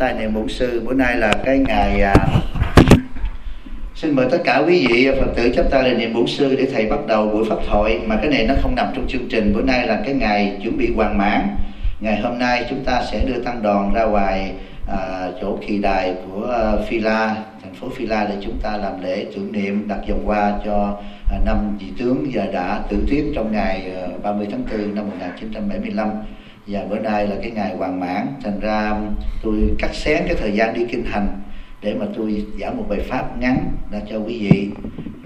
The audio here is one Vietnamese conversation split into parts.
tay niệm bổn sư. Bữa nay là cái ngày à, xin mời tất cả quý vị phật tử chấp tay niệm bổn sư để thầy bắt đầu buổi pháp thoại. Mà cái này nó không nằm trong chương trình. Bữa nay là cái ngày chuẩn bị hoàn mãn. Ngày hôm nay chúng ta sẽ đưa tăng đoàn ra ngoài à, chỗ kỳ đài của Phila Phi La thành phố Phi La để chúng ta làm lễ tưởng niệm đặt vòng hoa cho à, năm vị tướng và đã tử tiết trong ngày à, uh, 30 tháng 4 năm 1975 và bữa nay là cái ngày hoàn mãn thành ra tôi cắt xén cái thời gian đi kinh hành để mà tôi giảng một bài pháp ngắn đã cho quý vị.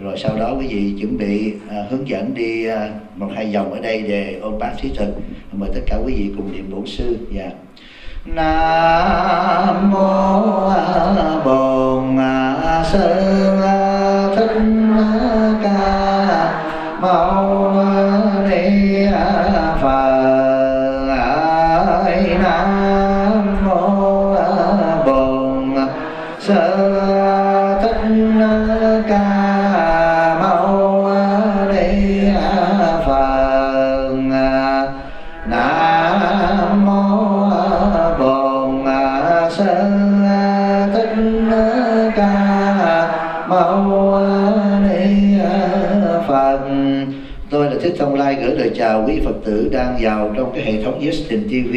Rồi sau đó quý vị chuẩn bị uh, hướng dẫn đi uh, một hai vòng ở đây về ôn bát thí thực mời tất cả quý vị cùng niệm bổn sư. Và yeah. nam mô bổn sư thích ca mâu Đức thông lai gửi lời chào quý phật tử đang vào trong cái hệ thống Justin TV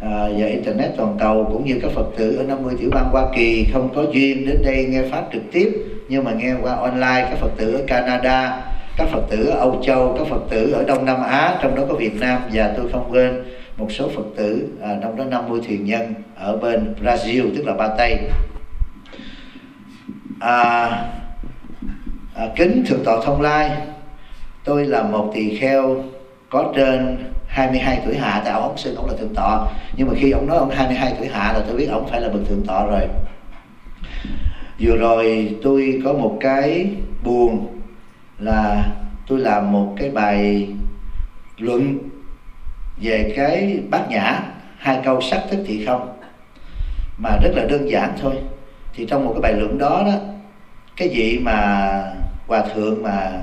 à, và internet toàn cầu cũng như các phật tử ở 50 tiểu bang Hoa Kỳ. Không có duyên đến đây nghe pháp trực tiếp nhưng mà nghe qua online các phật tử ở Canada các phật tử ở Âu Châu các phật tử ở Đông Nam Á trong đó có Việt Nam và tôi không quên một số phật tử à, trong đó 50 thiền nhân ở bên Brazil tức là Ba Tây à, à, kính thượng tọa thông lai tôi là một tỳ kheo có trên 22 tuổi hạ, tại ông xưng ông là thượng tọa. Nhưng mà khi ông nói ông 22 tuổi hạ là tôi biết ông phải là bậc thượng tọa rồi. Vừa rồi tôi có một cái buồn là tôi làm một cái bài luận về cái bát nhã, hai câu sắc tức thị không, mà rất là đơn giản thôi. Thì trong một cái bài luận đó đó, cái vị mà hòa thượng mà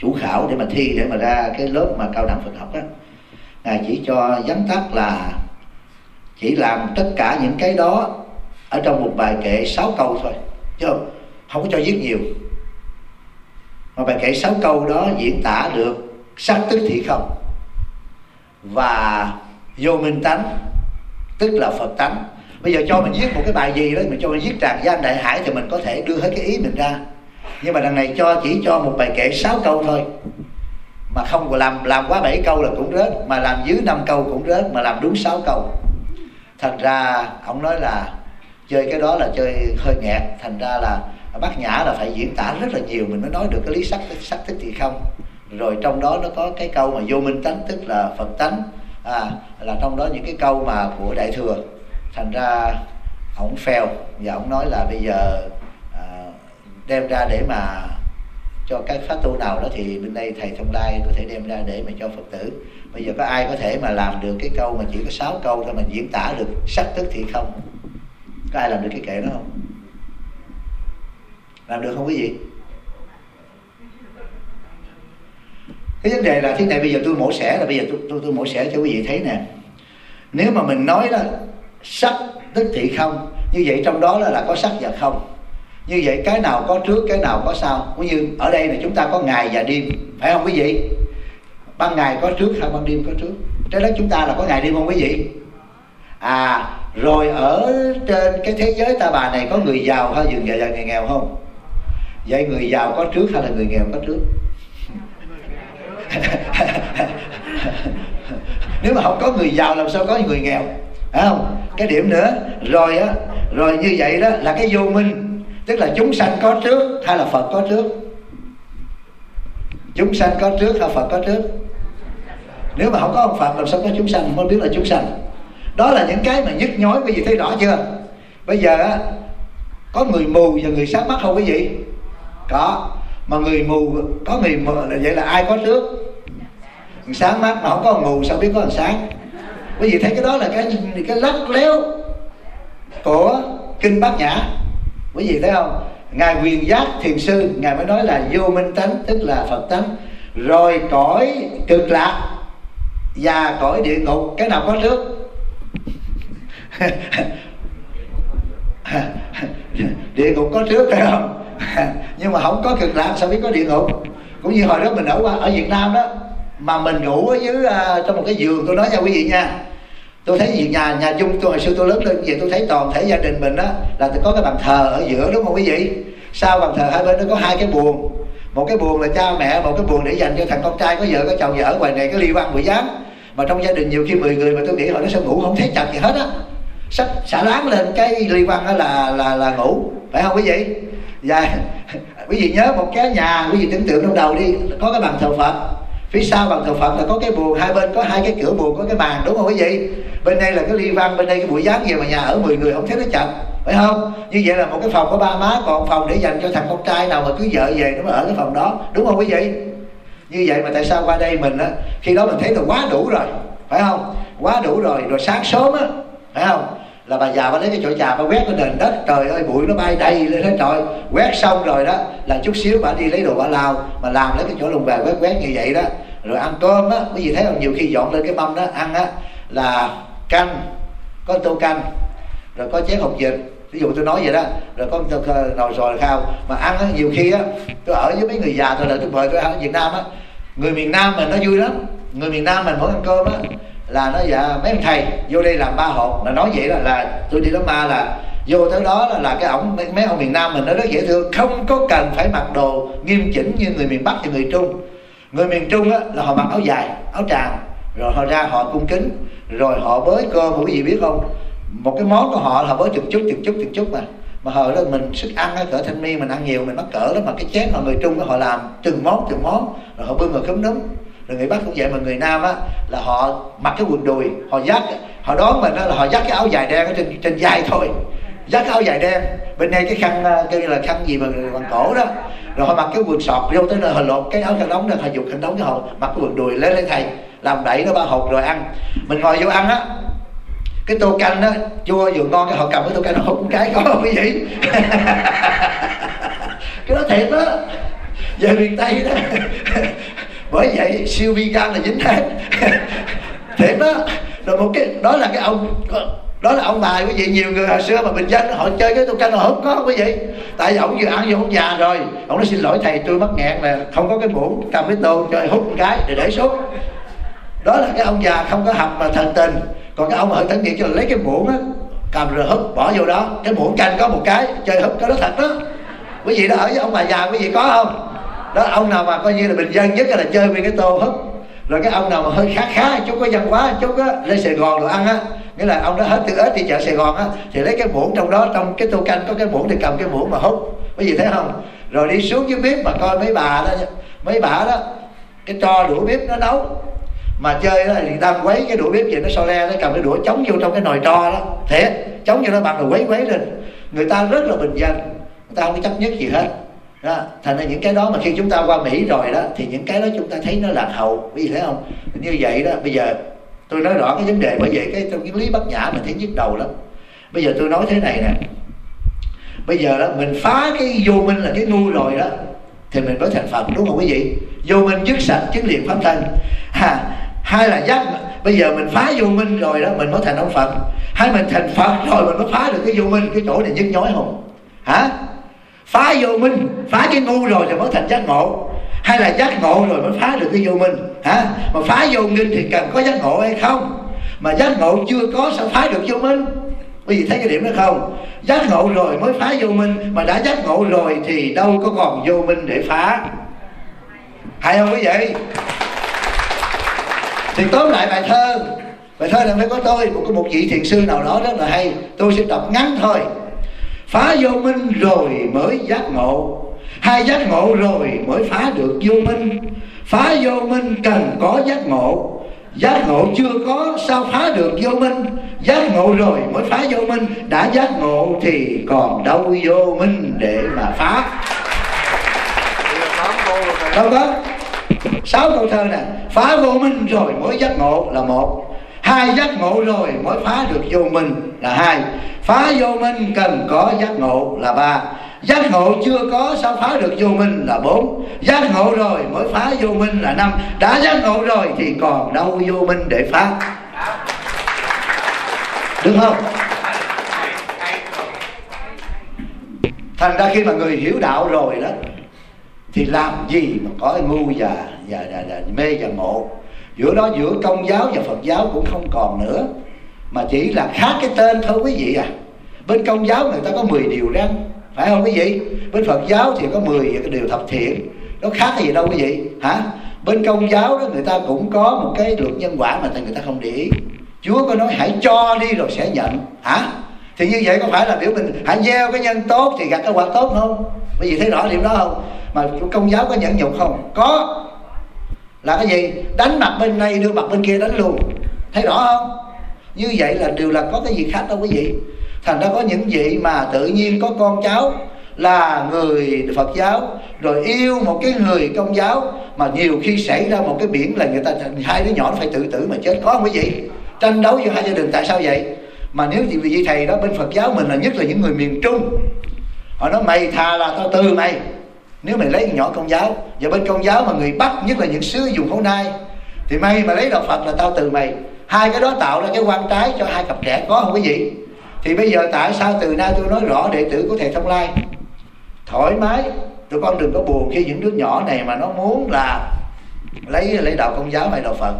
chủ khảo để mà thi để mà ra cái lớp mà cao đẳng Phật học á. Ngài chỉ cho vắn tắt là chỉ làm tất cả những cái đó ở trong một bài kệ sáu câu thôi chứ không, không có cho viết nhiều. Mà bài kệ sáu câu đó diễn tả được sắc tức thị không và vô minh tánh tức là phật tánh. Bây giờ cho mình viết một cái bài gì đó mình cho mình viết tràng gian đại hải thì mình có thể đưa hết cái ý mình ra nhưng mà đằng này cho chỉ cho một bài kệ sáu câu thôi. Mà không làm làm quá bảy câu là cũng rớt mà làm dưới năm câu cũng rớt mà làm đúng sáu câu. Thành ra ông nói là chơi cái đó là chơi hơi nghẹt thành ra là bác nhã là phải diễn tả rất là nhiều mình mới nói được cái lý sắc sắc thích thì không. Rồi trong đó nó có cái câu mà vô minh tánh tức là phật tánh. À, là trong đó những cái câu mà của đại thừa. Thành ra ông phèo và ông nói là bây giờ đem ra để mà cho các pháp tu nào đó thì bên đây thầy thông lai có thể đem ra để mà cho phật tử. Bây giờ có ai có thể mà làm được cái câu mà chỉ có sáu câu thôi mà diễn tả được sắc tức thì không? Có ai làm được cái kệ đó không? Làm được không quý vị? Cái vấn đề là thế này bây giờ tôi mổ xẻ là bây giờ tôi tôi, tôi mổ xẻ cho quý vị thấy nè. Nếu mà mình nói là sắc tức thị không như vậy trong đó là, là có sắc và không như vậy, cái nào có trước, cái nào có sau. Cũng như ở đây là chúng ta có ngày và đêm, phải không quý vị? Ban ngày có trước hay ban đêm có trước? Trái đất chúng ta là có ngày đêm không quý vị? À rồi ở trên cái thế giới ta bà này có người giàu hay dừng và người nghèo không? Vậy người giàu có trước hay là người nghèo có trước? Nếu mà không có người giàu làm sao có người nghèo? Phải không? Cái điểm nữa, rồi á, rồi như vậy đó là cái vô minh tức là chúng sanh có trước hay là phật có trước? Chúng sanh có trước hay phật có trước? Nếu mà không có ông phật, làm sao có chúng sanh? Không biết là chúng sanh. Đó là những cái mà nhức nhối quý vị thấy rõ chưa? Bây giờ á, có người mù và người sáng mắt không quý vị có. Mà người mù, có người mù, vậy là ai có trước? Người sáng mắt mà không có mù, sao biết có người sáng? Quý vị thấy cái đó là cái cái lắc léo của kinh bát nhã quý vị thấy không? Ngài quyền giác thiền sư ngài mới nói là vô minh tánh tức là phật tánh. Rồi cõi cực lạc và cõi địa ngục cái nào có trước? Địa ngục có trước phải không? Nhưng mà không có cực lạc sao biết có địa ngục? Cũng như hồi đó mình ở qua ở Việt Nam đó mà mình ngủ ở dưới uh, trong một cái giường tôi nói cho quý vị nha tôi thấy gì nhà nhà chung tôi, hồi xưa tôi lớn lên vậy, tôi thấy toàn thể gia đình mình đó là có cái bàn thờ ở giữa, đúng không quý vị? Sau bàn thờ hai bên nó có hai cái buồn một cái buồn là cha mẹ, một cái buồn để dành cho thằng con trai, có vợ, có chồng, vợ ngoài này, cái ly văn buổi giám mà trong gia đình nhiều khi 10 người mà tôi nghĩ họ nó sẽ ngủ không thấy chặt gì hết á. Sắp xả láng lên cái ly văn đó là là là ngủ, phải không quý vị? Và dạ. quý vị nhớ một cái nhà, quý vị tưởng tượng trong đầu đi, có cái bàn thờ phật phía sau bàn thờ phật là có cái buồn hai bên có hai cái cửa buồn có cái bàn, đúng không quý vị? Bên đây là cái ly văn, bên đây cái buổi giáng về mà nhà ở 10 người, không thấy nó chật, phải không? Như vậy là một cái phòng có ba má, còn phòng để dành cho thằng con trai nào mà cưới vợ về nó mới ở cái phòng đó, đúng không quý vị? Như vậy mà tại sao qua đây mình á, khi đó mình thấy là quá đủ rồi, phải không? Quá đủ rồi rồi sáng sớm á, phải không? Là bà già bà lấy cái chỗ già bà quét cái nền đất, trời ơi, bụi nó bay đầy lên hết trời. Quét xong rồi đó, là chút xíu bà đi lấy đồ bà lao mà làm lấy cái chỗ lùng về quét quét như vậy đó. Rồi ăn cơm á, quý vị thấy không? Nhiều khi dọn lên cái mâm đó, ăn á, là canh, có tô canh, rồi có chén hột vịt. Ví dụ tôi nói vậy đó, rồi có nồi sò khao. Mà ăn á, nhiều khi á, tôi ở với mấy người già tôi là tôi mời tôi ăn ở việt nam á. Người miền nam mình nó vui lắm. Người miền nam mình mỗi ăn cơm á là nó dạ mấy ông thầy vô đây làm ba hộp là nói vậy là là tôi đi đám ma là vô tới đó là, là cái ổng mấy ông miền nam mình nó rất dễ thương. Không có cần phải mặc đồ nghiêm chỉnh như người miền bắc và người trung. Người miền trung á là họ mặc áo dài áo tràng rồi họ ra họ cung kính rồi họ bới cơm quý vị biết không. Một cái món của họ là họ bới chục chút chục chút chục chút mà. Mà hồi đó mình sức ăn á cỡ thanh niên mình ăn nhiều mình mắc cỡ đó mà cái chén mà người trung đó, họ làm từng món từng món rồi họ bưng vào cấm đúng rồi người bắc cũng vậy mà người nam á, là họ mặc cái quần đùi, họ dắt. Họ đón mình đó là họ dắt cái áo dài đen ở trên trên vai thôi. Dắt cái áo dài đen. Bên đây cái khăn ờ, cái là khăn gì mà bằng cổ đó. Rồi họ mặc cái quần sọt vô tới nơi họ lột cái áo khăn đóng ra họ dục khăn đóng cho họ, mặc cái quần đùi lấy lên thầy, làm đẩy nó ba hột rồi ăn. Mình ngồi vô ăn á, cái tô canh đó chua vừa ngon cái họ cầm cái tô canh họ hút cái có không quý vị cái đó thiệt đó về miền tây đó bởi vậy siêu vi gan là dính hết. Thiệt đó. Rồi một cái đó là cái ông đó là ông bài quý vị nhiều người hồi xưa mà bình dân họ chơi cái tô canh họ hút có không quý vị tại vì ông vừa ăn vô ông già rồi. Ông nói xin lỗi thầy tôi mắc nghẹn là không có cái muỗng cầm cái tô cho hút một cái để để xuống. Đó là cái ông già không có học mà thần tình. Còn cái ông ở tấn nghiệp cho lấy cái muỗng á cầm rồi húp bỏ vô đó. Cái muỗng canh có một cái chơi húp cái đó thật đó. Quý vị đã ở với ông bà già quý vị có không đó, ông nào mà coi như là bình dân nhất là chơi với cái tô hết rồi cái ông nào mà hơi khá khá, chút có văn hóa, chút á lên sài gòn đồ ăn á. Nghĩa là ông đó hết từ ếch đi chợ sài gòn á, thì lấy cái muỗng trong đó, trong cái tô canh có cái muỗng thì cầm cái muỗng mà hút. Có gì thấy không? Rồi đi xuống dưới bếp mà coi mấy bà đó mấy bà đó, cái trò đũa bếp nó nấu. Mà chơi đó thì đang quấy cái đũa bếp vậy, nó so le, nó cầm cái đũa chống vô trong cái nồi tro đó. Thiệt, chống vô nó bằng rồi quấy quấy lên. Người ta rất là bình dân, người ta không có chấp nhất gì hết đó. thành ra những cái đó mà khi chúng ta qua mỹ rồi đó, thì những cái đó chúng ta thấy nó lạc hậu. Vì thế không? Như vậy đó, bây giờ tôi nói rõ cái vấn đề, bởi vậy cái trong cái lý bất nhã mình thấy nhức đầu lắm. Bây giờ tôi nói thế này nè. Bây giờ đó, mình phá cái vô minh là cái ngu rồi đó, thì mình mới thành phật, đúng không quý vị? Vô minh dứt sạch chứng liền pháp thân. Ha hay là giác, bây giờ mình phá vô minh rồi đó, mình mới thành ông phật. Hay mình thành phật rồi, mình mới phá được cái vô minh, cái chỗ này nhức nhói không? Hả? Phá vô minh. Phá cái ngu rồi thì mới thành giác ngộ. Hay là giác ngộ rồi mới phá được cái vô minh, hả? Mà phá vô minh thì cần có giác ngộ hay không? Mà giác ngộ chưa có sao phá được vô minh? Quý vị thấy cái điểm đó không? Giác ngộ rồi mới phá vô minh, mà đã giác ngộ rồi thì đâu có còn vô minh để phá. Hay không quý vị? Thì tóm lại bài thơ. Bài thơ này phải có tôi, một một vị thiền sư nào đó rất là hay. Tôi sẽ đọc ngắn thôi phá vô minh rồi mới giác ngộ. Hai giác ngộ rồi mới phá được vô minh. Phá vô minh cần có giác ngộ. Giác ngộ chưa có, sao phá được vô minh? Giác ngộ rồi mới phá vô minh. Đã giác ngộ thì còn đâu vô minh để mà phá. Đâu có? Sáu câu thơ nè. Phá vô minh rồi mới giác ngộ là một hai giác ngộ rồi mới phá được vô minh là hai. Phá vô minh cần có giác ngộ là ba. Giác ngộ chưa có sao phá được vô minh là bốn. Giác ngộ rồi mới phá vô minh là năm. Đã giác ngộ rồi thì còn đâu vô minh để phá. Được không? Thành ra khi mà người hiểu đạo rồi đó thì làm gì mà có ngu và, và, và, và mê và ngộ? Giữa đó, giữa công giáo và phật giáo cũng không còn nữa, mà chỉ là khác cái tên thôi quý vị à. Bên công giáo người ta có 10 điều răn, phải không quý vị? Bên phật giáo thì có 10 cái điều thập thiện. Nó khác cái gì đâu quý vị, hả? Bên công giáo đó người ta cũng có một cái luật nhân quả mà người ta không để ý. Chúa có nói, hãy cho đi rồi sẽ nhận. Hả? Thì như vậy có phải là biểu mình, hãy gieo cái nhân tốt thì gặt cái quả tốt không? Quý vị thấy rõ điểm đó không? Mà công giáo có nhẫn nhục không? Có là cái gì? Đánh mặt bên này, đưa mặt bên kia đánh luôn. Thấy rõ không? Như vậy là đều là có cái gì khác đâu quý vị. Thành ra có những vị mà tự nhiên có con cháu là người Phật giáo, rồi yêu một cái người công giáo, mà nhiều khi xảy ra một cái biển là người ta hai đứa nhỏ nó phải tự tử mà chết. Có không quý vị? Tranh đấu giữa hai gia đình tại sao vậy? Mà nếu vì vị thầy đó bên Phật giáo mình là nhất là những người miền Trung. Họ nói, mày thà là tao từ mày nếu mày lấy nhỏ công giáo, và bên công giáo mà người Bắc nhất là những xứ dùng khẩu nai thì may mà lấy đạo Phật là tao từ mày. Hai cái đó tạo ra cái quan trái cho hai cặp trẻ có, không quý vị thì bây giờ tại sao từ nay tôi nói rõ đệ tử của thầy thông lai? Thoải mái, tụi con đừng có buồn khi những đứa nhỏ này mà nó muốn là lấy lấy đạo công giáo hay đạo phật.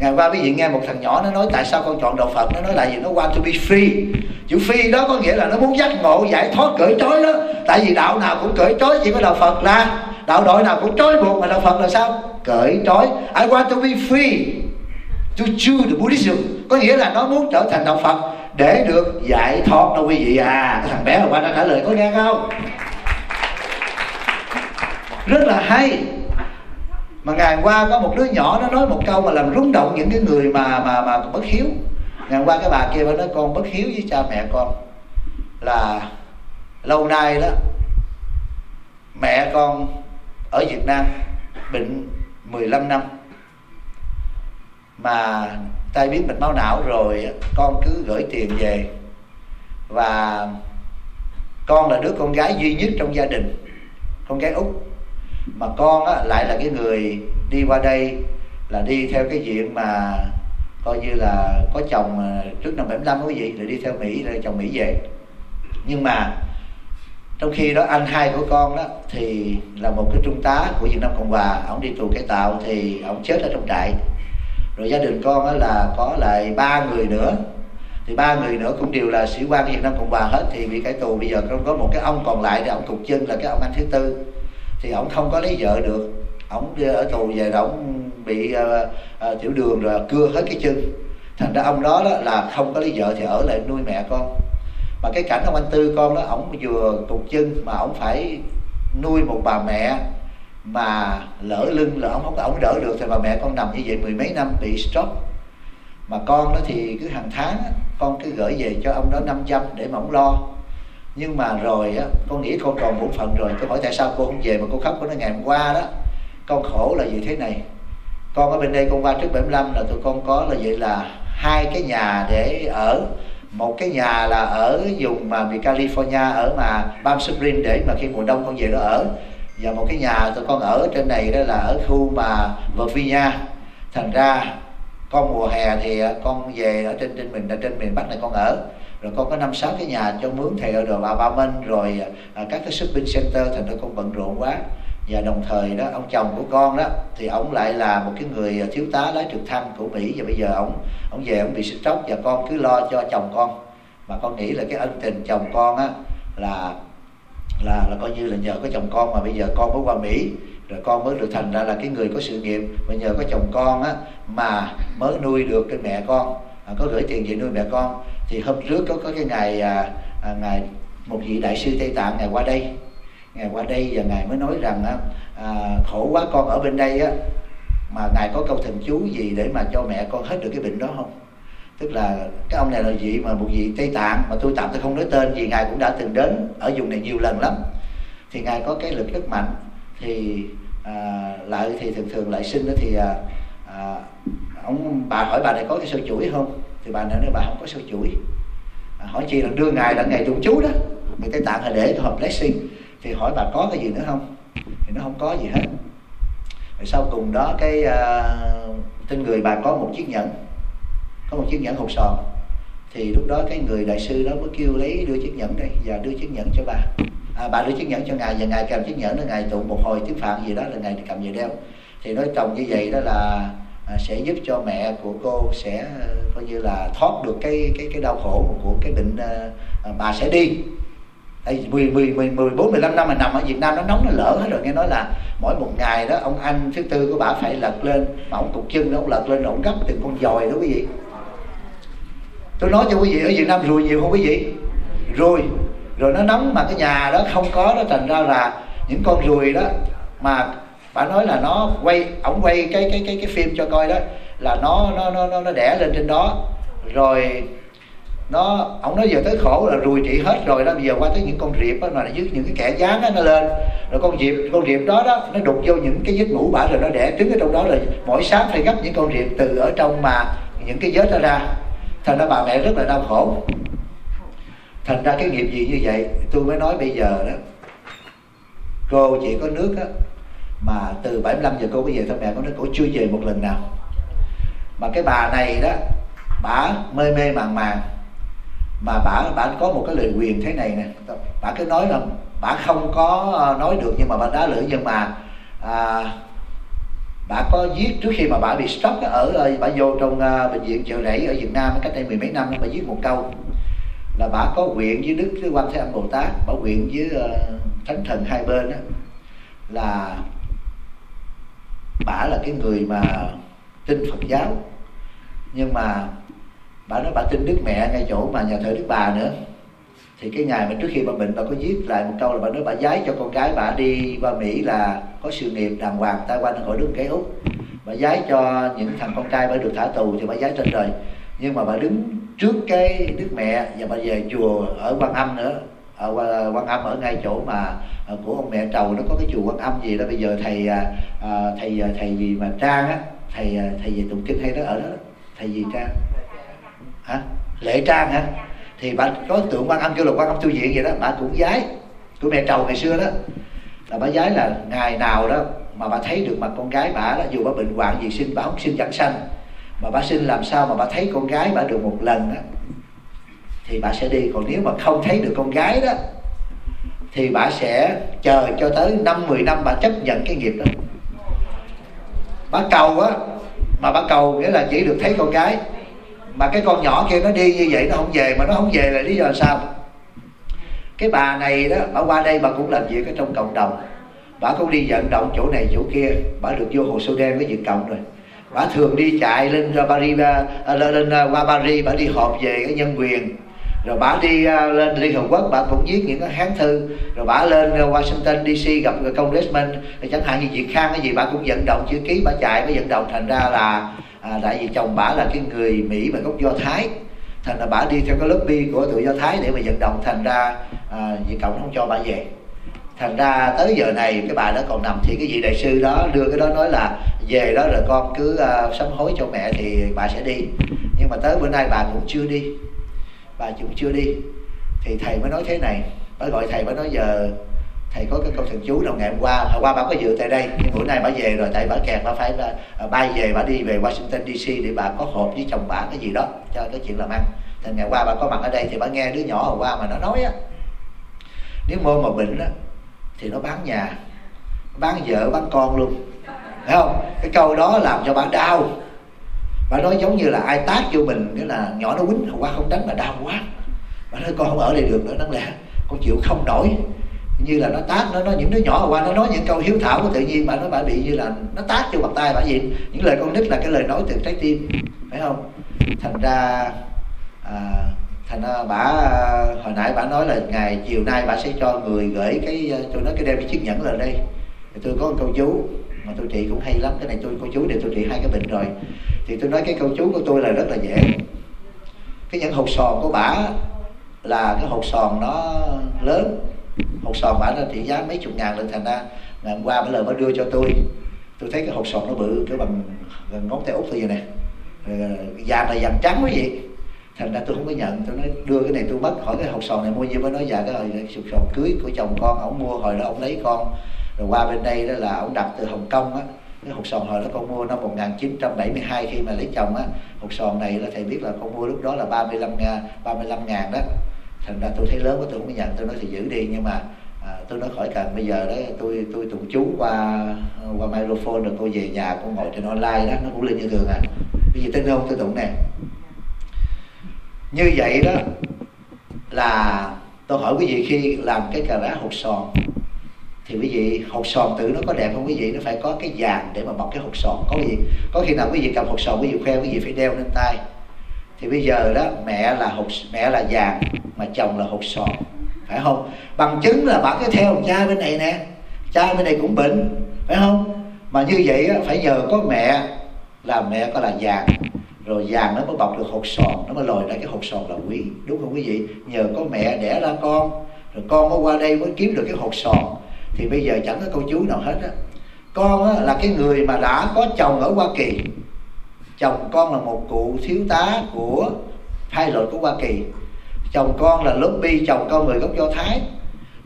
Ngày qua quý vị nghe một thằng nhỏ nó nói, tại sao con chọn đạo phật? Nó nói, là gì nó want to be free chữ phi đó có nghĩa là nó muốn giác ngộ, giải thoát cởi trói đó. Tại vì đạo nào cũng cởi trói, chỉ có đạo phật là đạo đội nào cũng trói buộc mà đạo phật là sao? Cởi trói. I want to be free to choose the Buddhism. Có nghĩa là nó muốn trở thành đạo Phật để được giải thoát. Đâu quý vị à cái thằng bé hôm qua đã trả lời có nghe không? Rất là hay. Mà ngày qua có một đứa nhỏ nó nói một câu mà làm rung động những cái người mà mà mà bất hiếu ngày qua cái bà kia bà nói con bất hiếu với cha mẹ con. Là lâu nay đó mẹ con ở Việt Nam bệnh 15 năm. Mà tay biến mạch máu não rồi con cứ gửi tiền về. Và con là đứa con gái duy nhất trong gia đình con gái út mà con á, lại là cái người đi qua đây là đi theo cái diện mà coi như là có chồng à, trước năm 75 quý vị rồi đi theo Mỹ, rồi chồng Mỹ về. Nhưng mà trong khi đó anh hai của con đó thì là một cái trung tá của Việt Nam Cộng Hòa ông đi tù cải tạo thì ông chết ở trong trại. Rồi gia đình con đó là có lại ba người nữa. Thì ba người nữa cũng đều là sĩ quan của Việt Nam Cộng Hòa hết, thì bị cải tù. Bây giờ có một cái ông còn lại thì ông cục chân là cái ông anh thứ tư. Thì ông không có lấy vợ được ông ở tù về là ông bị uh, uh, tiểu đường rồi cưa hết cái chân. Thành ra ông đó, đó là không có lấy vợ thì ở lại nuôi mẹ con. Mà cái cảnh ông anh tư con đó ông vừa cục chân mà ông phải nuôi một bà mẹ mà lỡ lưng là ông không ông đỡ được thì bà mẹ con nằm như vậy mười mấy năm bị stroke. Mà con đó thì cứ hàng tháng con cứ gửi về cho ông đó 500 để mà ông lo. Nhưng mà rồi á con nghĩ con còn bổn phận rồi tôi hỏi tại sao cô không về mà cô khóc của nó ngày hôm qua đó con khổ là gì thế này? Con ở bên đây con qua trước 75 là tụi con có là vậy là hai cái nhà để ở. Một cái nhà là ở vùng mà bị California ở mà Palm Springs để mà khi mùa đông con về đó ở. Và một cái nhà tụi con ở trên này đó là ở khu mà Virginia. Thành ra con mùa hè thì con về ở trên trên mình ở trên miền Bắc này con ở. Rồi con có năm sáu cái nhà cho mướn thầy ở đồ ba minh rồi à, các cái shopping center thành ra con bận rộn quá và đồng thời đó ông chồng của con đó thì ông lại là một cái người à, thiếu tá lái trực thăng của Mỹ. Và bây giờ ông ông về ông bị stroke và con cứ lo cho chồng con. Mà con nghĩ là cái ân tình chồng con á là là là coi như là nhờ có chồng con. Mà bây giờ con mới qua Mỹ rồi con mới được thành ra là cái người có sự nghiệp. Và nhờ có chồng con á mà mới nuôi được cái mẹ con à, có gửi tiền về nuôi mẹ con. Thì hôm trước có có cái ngày à, à, ngày một vị đại sư Tây Tạng ngày qua đây ngày qua đây và ngài mới nói rằng á, à, khổ quá con ở bên đây á mà ngài có câu thần chú gì để mà cho mẹ con hết được cái bệnh đó không? Tức là cái ông này là vị mà một vị tây tạng mà tôi tạm tôi không nói tên vì ngài cũng đã từng đến ở vùng này nhiều lần lắm. Thì ngài có cái lực rất mạnh thì à, lại thì thường thường lại sinh đó thì à, à, ông bà hỏi bà này có cái sâu chuỗi không? Thì bà nói bà không có sâu chuỗi. À, hỏi chi là đưa ngài là ngày tụng chú đó. Người tây tạng là để hợp blessing thì hỏi bà có cái gì nữa không? Thì nó không có gì hết. Rồi sau cùng đó cái uh, trên người bà có một chiếc nhẫn. Có một chiếc nhẫn hột sòn thì lúc đó cái người đại sư đó mới kêu lấy đưa chiếc nhẫn đây và đưa chiếc nhẫn cho bà. À, bà đưa chiếc nhẫn cho ngài và ngài cầm chiếc nhẫn là ngài tụng một hồi tiếng phạn gì đó là ngài cầm về đeo. Thì nói chồng như vậy đó là à, sẽ giúp cho mẹ của cô sẽ à, coi như là thoát được cái cái cái đau khổ của cái bệnh à, à bà sẽ đi. 10, 10, 10, 14, 15 năm mà nằm ở Việt Nam nó nóng nó lỡ hết rồi. Nghe nói là mỗi một ngày đó ông anh thứ tư của bà phải lật lên mà ông cục chân đó ông lật lên ông gấp từng con dòi đó quý vị. Tôi nói cho quý vị ở Việt Nam rùi nhiều không quý vị? Rùi. Rồi nó nóng mà cái nhà đó không có nó thành ra là những con rùi đó mà bà nói là nó quay ổng quay cái cái cái cái phim cho coi đó là nó nó nó nó đẻ lên trên đó. Rồi nó ông nói giờ tới khổ là rùi trị hết rồi đó. Bây giờ qua tới những con riệp đó, là nó dưới những cái kẻ dán đó, nó lên. Rồi con riệp con riệp đó đó nó đục vô những cái vết ngủ bả rồi nó đẻ trứng ở trong đó rồi mỗi sáng phải gấp những con riệp từ ở trong mà những cái vết đó ra. Thành ra bà mẹ rất là đau khổ. Thành ra cái nghiệp gì như vậy? Tôi mới nói bây giờ đó. Cô chỉ có nước á mà từ 75 giờ cô có về thăm mẹ con nó cổ chưa về một lần nào. Mà cái bà này đó bả mê mê màng màng mà bà, bạn có một cái lời quyền thế này nè. Bạn cứ nói là bạn không có ờ, nói được nhưng mà bạn đã lựa. Nhưng mà à, bà có viết trước khi mà bà bị stroke ở ờ, bà vô trong uh, bệnh viện chợ rẫy ở Việt Nam cách đây mười mấy năm bà viết một câu là bà có nguyện với đức quan thế âm bồ tát bảo nguyện với uh, thánh thần hai bên đó, là bà là cái người mà tin Phật giáo. Nhưng mà bà nói, bà tin đức mẹ ngay chỗ mà nhà thờ đức bà nữa. Thì cái ngày mà trước khi bà bệnh, bà có viết lại một câu là bà nói, bà giái cho con gái bà đi qua mỹ là có sự nghiệp đàng hoàng tai qua khỏi nước kế úc bà giái cho những thằng con trai bà được thả tù thì bà giái trên đời. Nhưng mà bà đứng trước cái đức mẹ và bà về chùa ở quan âm nữa. Ở quan âm ở ngay chỗ mà ờ, của ông mẹ trầu, nó có cái chùa quan âm gì đó. Bây giờ thầy ờ, ờ, thầy thầy gì mà trang á, thầy thầy về tụng kinh hay đó, ở đó, thầy gì trang? Hả? Lễ trang hả? Thì bà có tượng quan âm kêu là quan âm tu viện vậy đó, bà cũng giái. Của mẹ trầu ngày xưa đó. Là bà giái là ngày nào đó mà bà thấy được mặt con gái bà đó, dù bà bệnh hoạn gì sinh bà không sinh chẳng sanh, mà bà sinh làm sao mà bà thấy con gái bà được một lần đó, thì bà sẽ đi. Còn nếu mà không thấy được con gái đó, thì bà sẽ chờ cho tới năm, mười năm bà chấp nhận cái nghiệp đó. Bà cầu á, mà bà cầu nghĩa là chỉ được thấy con gái mà cái con nhỏ kia nó đi như vậy nó không về mà nó không về là lý do sao? Cái bà này đó bà qua đây bà cũng làm việc ở trong cộng đồng. Bà cũng đi vận động chỗ này chỗ kia bà được vô hồ sơ đen với việt cộng rồi. Bà thường đi chạy lên ra Paris à, à, lên, à, qua Paris bà đi họp về cái nhân quyền. Rồi bà đi uh, lên liên hợp quốc bà cũng viết những cái hán thư. Rồi bà lên uh, washington dc gặp congressman. Chẳng hạn như việt khang cái gì bà cũng vận động chữ ký bà chạy mới vận động thành ra là à, tại vì chồng bà là cái người mỹ mà gốc do thái. Thành là bà đi theo cái lobby của tụi do thái để mà vận động. Thành ra à, việt cộng không cho bà về. Thành ra tới giờ này cái bà đó còn nằm thì cái vị đại sư đó đưa cái đó nói là về đó rồi con cứ uh, sám hối cho mẹ thì bà sẽ đi. Nhưng mà tới bữa nay bà cũng chưa đi. Bà cũng chưa đi. Thì thầy mới nói thế này. Mới gọi thầy mới nói giờ thầy có cái câu thần chú đâu ngày hôm qua hôm qua bà có dự tại đây nhưng bữa nay bà về rồi tại bà kẹt bà phải bà, bay về bà đi về Washington DC để bà có hộp với chồng bà cái gì đó cho cái chuyện làm ăn. Thì ngày qua bà có mặt ở đây thì bà nghe đứa nhỏ hôm qua mà nó nói á nếu mơ mà bệnh á thì nó bán nhà bán vợ bán con luôn. Phải không? Cái câu đó làm cho bà đau. Bà nói giống như là ai tác vô mình nghĩa là nhỏ nó quýnh hôm qua không đánh mà đau quá. Bà nói con không ở đây được nữa đáng lẽ con chịu không nổi như là nó tát nó nói những đứa nhỏ qua nó nói những câu hiếu thảo của tự nhiên mà nó bà bị như là nó tát vô mặt tay bà gì những lời con nít là cái lời nói từ trái tim phải không? Thành ra à, thành ra bà hồi nãy bà nói là ngày chiều nay bà sẽ cho người gửi cái tôi nói cái đem cái chiếc nhẫn lên đây. Tôi có một câu chú mà tôi trị cũng hay lắm cái này tôi câu chú để tôi trị hai cái bệnh rồi. Thì tôi nói cái câu chú của tôi là rất là dễ. Cái nhẫn hột sòn của bà là cái hột sòn nó lớn hột sòn bả nó trị giá mấy chục ngàn lên thành ra ngày hôm qua bữa lời mới đưa cho tôi. Tôi thấy cái hột sòn nó bự cái bằng gần ngón tay út thôi vậy nè. Vàng ờ, là vàng trắng quý vị thành ra tôi không có nhận. Tôi nói, đưa cái này tôi mất, hỏi cái hột sòn này mua nhiêu? Mới nói dạ cái hồi sụp sòn cưới của chồng con ông mua, hồi đó ông lấy con. Rồi qua bên đây đó là ông đặt từ hồng kông á. Cái hột sòn hồi đó con mua năm 1972 khi mà lấy chồng á. Hột sòn này là thầy biết là con mua lúc đó là 35 35 ngàn đó thành ra tôi thấy lớn quá tôi không có nhận. Tôi nói thì giữ đi nhưng mà à, tôi nói khỏi cần. Bây giờ đó tôi tôi tụng chú qua qua microphone rồi tôi về nhà cô ngồi trên online đó nó cũng lên như thường à. Bây giờ tin không? Tôi tụng nè. Như vậy đó là tôi hỏi quý vị khi làm cái cà rá hột sòn thì quý vị hột sòn tự nó có đẹp không quý vị? Nó phải có cái vàng để mà bọc cái hột sòn có gì? Có khi nào quý vị cầm hột sòn quý vị khoe quý vị phải đeo lên tay. Thì bây giờ đó mẹ là hột mẹ là vàng mà chồng là hột sọ phải không? Bằng chứng là bà cái theo cha bên này nè. Cha bên này cũng bệnh phải không? Mà như vậy phải nhờ có mẹ là mẹ có là vàng rồi vàng nó mới bọc được hột sòn nó mới lòi ra cái hột sòn là quý. Đúng không quý vị? Nhờ có mẹ đẻ ra con. Rồi con mới qua đây mới kiếm được cái hột sòn thì bây giờ chẳng có câu chú nào hết á. Con á, là cái người mà đã có chồng ở Hoa Kỳ. Chồng con là một cụ thiếu tá của pilot của Hoa Kỳ chồng con là lobby chồng con người gốc do Thái.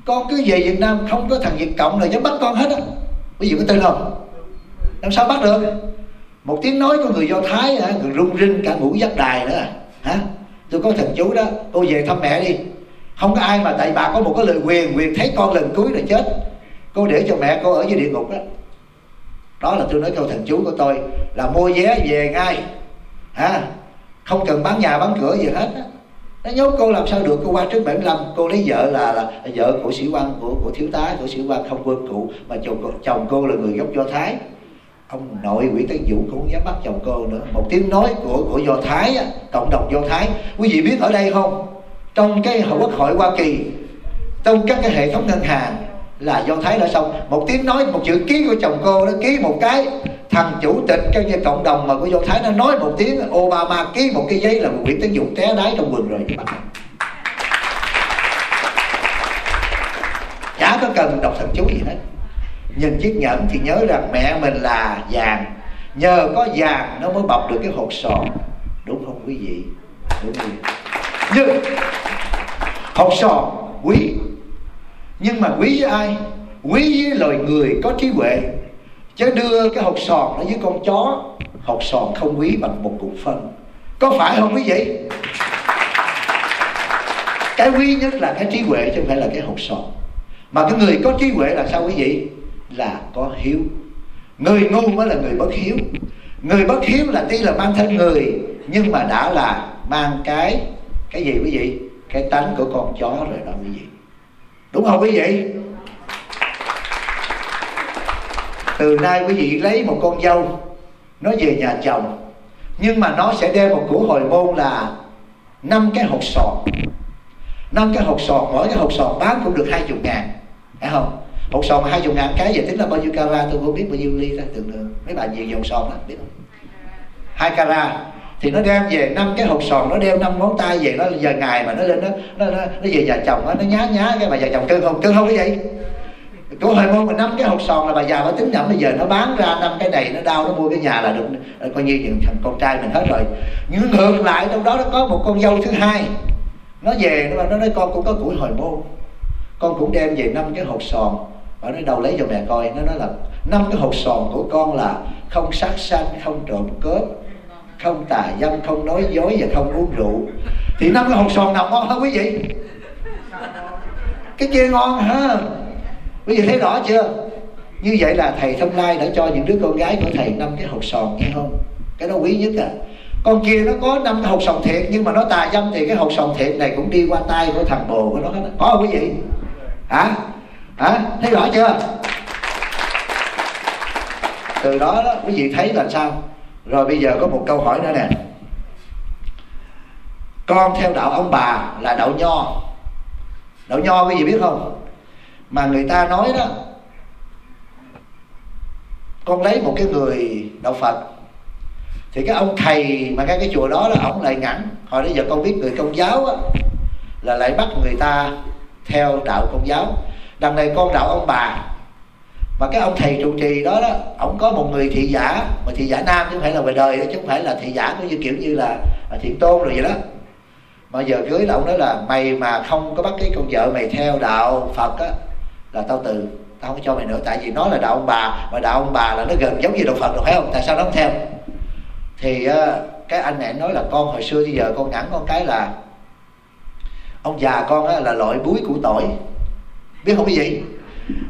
Con cứ về Việt Nam, không có thằng Việt Cộng nào dám bắt con hết á. Ví dụ có tin không? Làm sao bắt được? Một tiếng nói của người do thái hả người rung rinh cả ngũ giác đài nữa. Hả? Tôi có thằng chú đó cô về thăm mẹ đi. Không có ai mà, tại bà có một cái lời quyền quyền thấy con lần cuối là chết. Cô để cho mẹ cô ở dưới địa ngục đó đó là tôi nói câu thằng chú của tôi, là mua vé về ngay. Hả? Không cần bán nhà, bán cửa gì hết á nó nhốt cô làm sao được? Cô qua trước 75 cô lấy vợ là, là vợ của sĩ quan của của thiếu tá của sĩ quan không quân cụ mà chồng chồng cô là người gốc do thái. Ông nội quỷ tấn vũ cũng dám bắt chồng cô nữa. Một tiếng nói của của do thái cộng đồng do thái. Quý vị biết ở đây không? Trong cái hội quốc hội hoa kỳ trong các cái hệ thống ngân hàng là do thái đã xong. Một tiếng nói một chữ ký của chồng cô nó ký một cái thằng chủ tịch cái như cộng đồng mà của do thái nó nói một tiếng, obama ký một cái giấy là nguyễn tấn dũng té đáy trong quần rồi. Chả có cần đọc thần chú gì hết. Nhìn chiếc nhẫn thì nhớ rằng mẹ mình là vàng. Nhờ có vàng nó mới bọc được cái hột sọ. Đúng không quý vị? Đúng không nhưng hột sọ quý. Nhưng mà quý với ai? Quý với loài người có trí huệ chứ đưa cái hột sòn nó với con chó, hột sòn không quý bằng một cục phân. Có phải không quý vị? Cái quý nhất là cái trí huệ chứ không phải là cái hột sòn. Mà cái người có trí huệ là sao quý vị? Là có hiếu. Người ngu mới là người bất hiếu. Người bất hiếu là tuy là mang thân người, nhưng mà đã là mang cái cái gì quý vị? Cái tánh của con chó rồi đó quý vị. Đúng không quý vị? Từ nay quý vị lấy một con dâu nó về nhà chồng. Nhưng mà nó sẽ đem một củ hồi môn là năm cái hột sọt. Năm cái hột sọt mỗi cái hột sọt bán cũng được hai chục ngàn. Phải không? Hột sọt mà hai chục ngàn cái vậy tính là bao nhiêu cara tôi không biết bao nhiêu ly ta tưởng được mấy bạn nhiều dòng sọt đó biết không? Hai cara thì nó đem về năm cái hột sòn nó đeo năm ngón tay về nó giờ ngày mà nó lên nó nó nó, nó về nhà chồng nó, nó nhá nhá cái bà nhà chồng cưng không? Cưng không cái gì? Của hồi môn mà năm cái hột sòn là bà già bà tính nhẩm bây giờ nó bán ra năm cái này, nó đau, nó mua cái nhà là được. Ờ, coi như những thằng con trai mình hết rồi. Nhưng ngược lại, trong đó nó có một con dâu thứ hai. Nó về, nó nó nói, con cũng có củi hồi môn. Con cũng đem về năm cái hột sòn ở nó đâu lấy cho mẹ coi. Nó nói là, năm cái hột sòn của con là không sát sanh không trộm cướp, không tà dâm, không nói dối và không uống rượu. Thì năm cái hột sòn nào ngon hơn quý vị? Cái kia ngon hả bây giờ thấy rõ chưa? Như vậy là thầy thông lai đã cho những đứa con gái của thầy năm cái hột sòn nghe không? Cái đó quý nhất à. Con kia nó có năm hộp hột sòn thiệt nhưng mà nó tà dâm thì cái hột sòn thiệt này cũng đi qua tay của thằng bồ của nó hết. Có không quý vị? Hả? Hả? Thấy rõ chưa? Từ đó, đó quý vị thấy là sao? Rồi bây giờ có một câu hỏi nữa nè. Con theo đạo ông bà là đạo nho. Đạo nho quý vị biết không? Mà người ta nói đó con lấy một cái người đạo phật thì cái ông thầy mà cái cái chùa đó là ông lại ngắn hồi đó giờ con biết người công giáo á, là lại bắt người ta theo đạo công giáo. Đằng này con đạo ông bà mà cái ông thầy trụ trì đó đó ông có một người thị giả mà thị giả nam chứ không phải là ngoài đời đó, chứ không phải là thị giả cũng như kiểu như là thiện tôn rồi vậy đó. Mà giờ cưới là ông nói là mày mà không có bắt cái con vợ mày theo đạo phật á là tao từ tao không cho mày nữa tại vì nó là đạo ông bà mà đạo ông bà là nó gần giống như đạo phật rồi phải không? Tại sao nó không theo? Thì ờ, cái anh này nói là con hồi xưa bây giờ con ngắn con cái là ông già con á, là loại búi của tội biết không cái gì?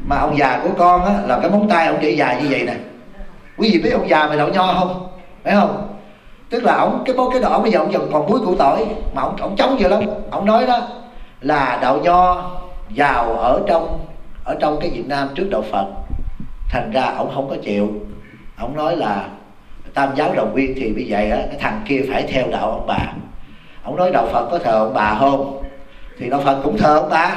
Mà ông già của con á là cái móng tay ông để dài như vậy nè. Quý vị biết ông già mày đậu nho không? Phải không? Tức là ông cái bó cái đỏ bây giờ ông vẫn còn búi củ tỏi mà ông ông chống nhiều lắm. Ông nói đó là đậu nho giàu ở trong ở trong cái Việt Nam trước đạo Phật thành ra ông không có chịu. Ông nói là tam giáo đồng nguyên thì như vậy á cái thằng kia phải theo đạo ông bà. Ông nói đạo Phật có thờ ông bà không? Thì đạo Phật cũng thờ ông bà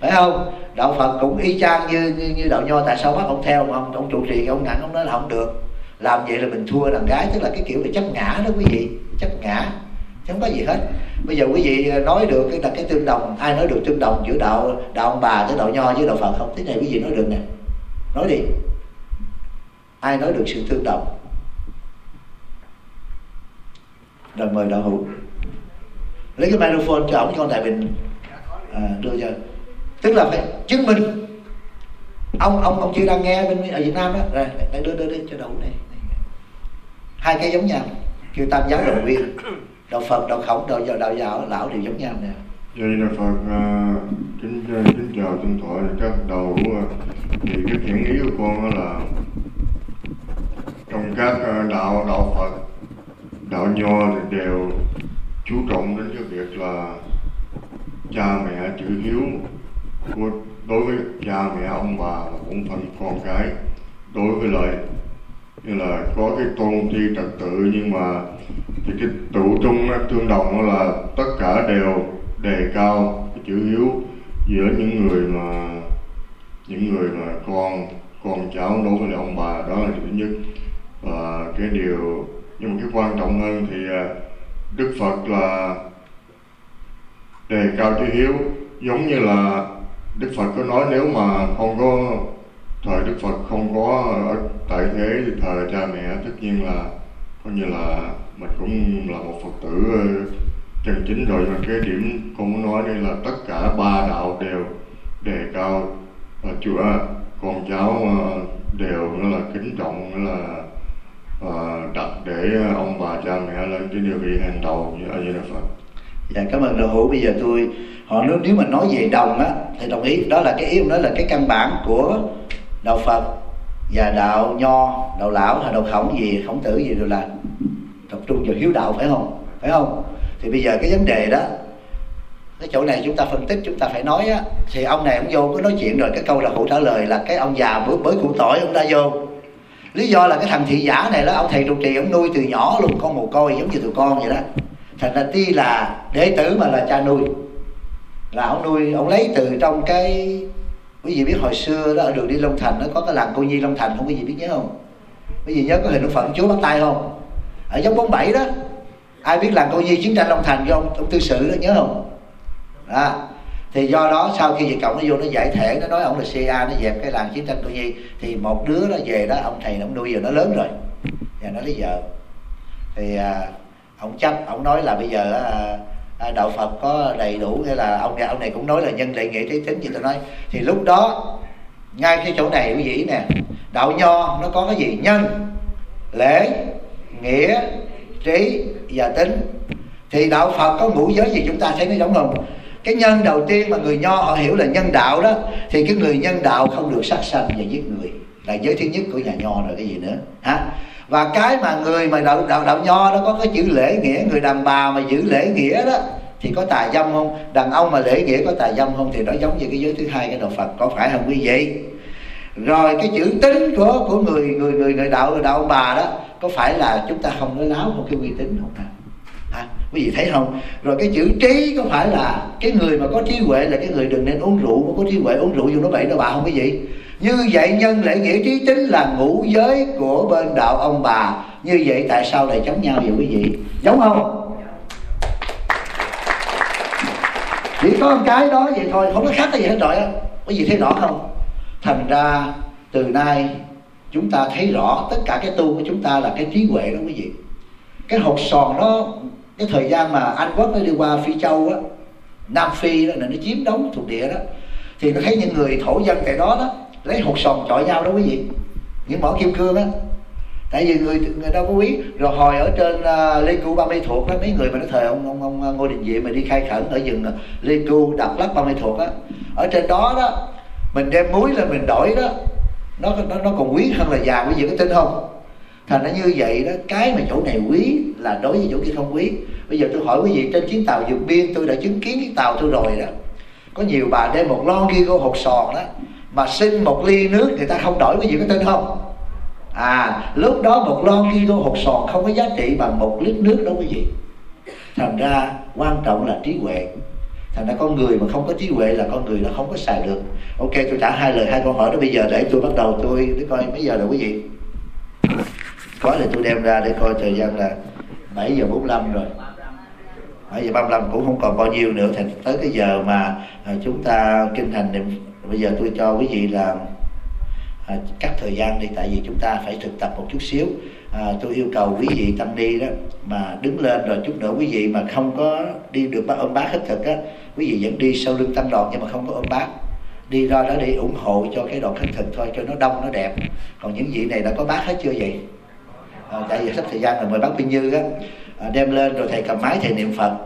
phải không? Đạo Phật cũng y chang như như, như đạo nho tại sao bắt ông theo ông ông trụ trì ông ngạnh ông nói là không được. Làm vậy là mình thua đàn gái tức là cái kiểu là chấp ngã đó quý vị chấp ngã chứ không có gì hết bây giờ quý vị nói được cái là cái tương đồng ai nói được tương đồng giữa đạo đạo ông bà với đạo nho với đạo phật không? Thế này quý vị nói được nè. Nói đi. Ai nói được sự tương đồng? Rồi mời đạo hữu. Lấy cái microphone cho ông cho con tại bình. À, đưa cho. Tức là phải chứng minh. Ông ông ông chưa đang nghe bên ở Việt Nam đó rồi để đưa đưa đi cho đủ này hai cái giống nhau. Kêu tam giáo đồng viên đạo Phật đạo khổng đạo giáo đạo giáo lão đều giống nhau nè. Vậy là Phật uh, kính à, kính chào tôn thoại các đầu uh, thì cái thiện ý của con đó là trong các uh, đạo đạo Phật đạo nho thì đều chú trọng đến cái việc là cha mẹ chữ hiếu của đối với cha mẹ ông bà và cũng phần con cái. Đối với lại như là có cái tôn ti trật tự nhưng mà thì cái tụ trung tương đồng là tất cả đều đề cao cái chữ hiếu giữa những người mà, những người mà con con cháu, đối với ông bà. Đó là thứ nhất. Và cái điều, nhưng mà cái quan trọng hơn thì à, đức phật là đề cao chữ hiếu. Giống như là đức phật có nói nếu mà không có thời đức phật không có ở tại thế thì thờ cha mẹ tất nhiên là coi như là mình cũng là một phật tử ờ, chân chính rồi. Mà cái điểm con muốn nói đây là tất cả ba đạo đều đề cao và chúa con cháu ờ, đều nó là kính trọng nó là uh, đặt để ông bà cha mẹ lên cái địa vị hàng đầu như ở như là phật. Dạ cảm ơn đạo hữu. Bây giờ tôi họ nếu nếu mà nói về đồng á thì đồng ý. Đó là cái ý đó là cái căn bản của đạo phật. Và đạo nho đạo lão hay đạo khổng gì khổng tử gì đều là tập trung vào hiếu đạo, phải không? Phải không? Thì bây giờ cái vấn đề đó, cái chỗ này chúng ta phân tích, chúng ta phải nói á, thì ông này ông vô có nói chuyện rồi, cái câu là phụ trả lời là cái ông già bữa mới cụ tỏi ông ra vô. Lý do là cái thằng thị giả này đó, ông thầy trụ trì, ông nuôi từ nhỏ luôn, con mồ côi giống như tụi con vậy đó. Thành ra tuy là đệ tử mà là cha nuôi, là ông nuôi, ông lấy từ trong cái, quý vị biết hồi xưa đó, ở đường đi long thành nó có cái làng cô nhi long thành không? Quý vị biết nhớ không? Quý vị nhớ có hình ông phật chúa bắt tay không? Ở giống bốn bảy đó ai biết làng cô nhi chiến tranh long thành với ông, ông tư sự đó nhớ không? Đó. Thì do đó sau khi việt cộng nó vô nó giải thể nó nói ông là ca nó dẹp cái làng chiến tranh cô nhi thì một đứa nó về đó ông thầy ông nuôi giờ nó lớn rồi. Và nó lấy vợ. Thì à, ông chấp ông nói là bây giờ à, à, đạo phật có đầy đủ hay là ông này ông này cũng nói là nhân lệ nghĩa thế tính gì tôi nói. Thì lúc đó ngay cái chỗ này quý vị nè đạo nho nó có cái gì? Nhân lễ nghĩa, trí và tính. Thì đạo phật có ngũ giới gì chúng ta thấy nó giống không? Cái nhân đầu tiên mà người nho họ hiểu là nhân đạo đó, thì cái người nhân đạo không được sát sanh và giết người. Là giới thứ nhất của nhà nho rồi, cái gì nữa? Hả? Và cái mà người mà đạo đạo đạo nho đó có cái chữ lễ nghĩa, người đàn bà mà giữ lễ nghĩa đó, thì có tà dâm không? Đàn ông mà lễ nghĩa có tà dâm không? Thì nó giống như cái giới thứ hai cái đạo phật, có phải không quý vị? Rồi cái chữ tính của của người người người người đạo người đạo ông bà đó có phải là chúng ta không nói láo một cái uy tín không nào à, quý vị thấy không? Rồi cái chữ trí có phải là cái người mà có trí huệ là cái người đừng nên uống rượu mà có trí huệ uống rượu vô nó bậy nó bà không quý vị như vậy nhân lễ nghĩa trí tính là ngũ giới của bên đạo ông bà. Như vậy tại sao lại chống nhau vậy quý vị? Giống không? Chỉ có một cái đó vậy thôi không có khác cái gì hết rồi á. Quý vị thấy rõ không? Thành ra từ nay chúng ta thấy rõ tất cả cái tu của chúng ta là cái trí huệ đó quý vị. Cái hột sòn đó cái thời gian mà anh quốc nó đi qua phi châu á nam phi đó là nó chiếm đóng thuộc địa đó. Thì nó thấy những người thổ dân tại đó đó lấy hột sòn chọi nhau đó quý vị. Những mỏ kim cương á. Tại vì người người đâu có quý. Rồi hồi ở trên à, uh, lê cu ba mươi thuộc đó mấy người mà nó thời ông ông, ông ngô đình diệm mà đi khai khẩn ở rừng à, lê cu đập lắc ba mươi thuộc á. Ở trên đó đó mình đem muối lên mình đổi đó. Nó nó nó còn quý hơn là vàng quý vị có tin không? Thành nó như vậy đó, cái mà chỗ này quý là đối với chỗ kia không quý. Bây giờ tôi hỏi quý vị, trên chuyến tàu vượt biên, tôi đã chứng kiến cái tàu tôi rồi đó. Có nhiều bà đem một lon ghi cô hột sòn đó, mà xin một ly nước người ta không đổi, quý vị có tin không? À lúc đó một lon ghi cô hột sòn không có giá trị bằng một lít nước đó quý vị. Thành ra quan trọng là trí huệ thành ra con người mà không có trí huệ là con người là không có xài được. Ok tôi trả hai lời hai câu hỏi đó. Bây giờ để tôi bắt đầu tôi để coi mấy giờ rồi quý vị? Có thì tôi đem ra để coi thời gian là 7 giờ 45 rồi. 7 giờ 35 cũng không còn bao nhiêu nữa. Thì tới cái giờ mà à, chúng ta kinh thành niệm bây giờ tôi cho quý vị là à, cắt thời gian đi. Tại vì chúng ta phải thực tập một chút xíu à, tôi yêu cầu quý vị tăng ni đó mà đứng lên rồi chút nữa quý vị mà không có đi được ôm bác hết thực á. Quý vị vẫn đi sau lưng tăng đoàn nhưng mà không có ôm bác. Đi ra đó để ủng hộ cho cái đoàn khất thực thôi cho nó đông nó đẹp. Còn những vị này đã có bác hết chưa vậy? À, tại vì sắp thời gian là mời bác Vinh Như á. À, đem lên rồi thầy cầm máy thầy niệm Phật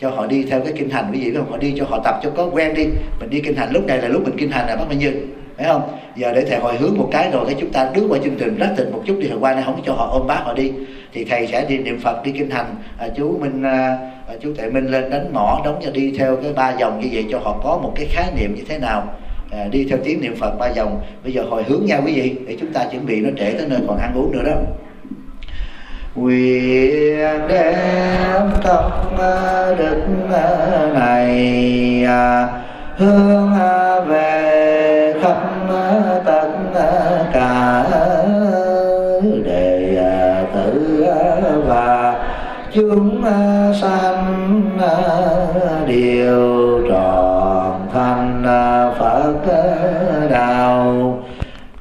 cho họ đi theo cái kinh hành. Quý vị không? Họ đi cho họ tập cho có quen đi. Mình đi kinh hành lúc này là lúc mình kinh hành là bác Vinh Như phải không? Giờ để thầy hồi hướng một cái rồi cái chúng ta đứng vào chương trình rất tình một chút đi hồi qua này không cho họ ôm bác họ đi thì thầy sẽ đi niệm phật đi kinh hành. À, chú minh à, à chú thầy minh lên đánh mỏ đóng cho đi theo cái ba dòng như vậy cho họ có một cái khái niệm như thế nào. À, đi theo tiếng niệm phật ba dòng. Bây giờ hồi hướng nha quý vị để chúng ta chuẩn bị nó trễ tới nơi còn ăn uống nữa đó. Quyền đem tâm đức này à, hướng về khắp tất cả đệ tử và chúng sanh đều tròn thành Phật đạo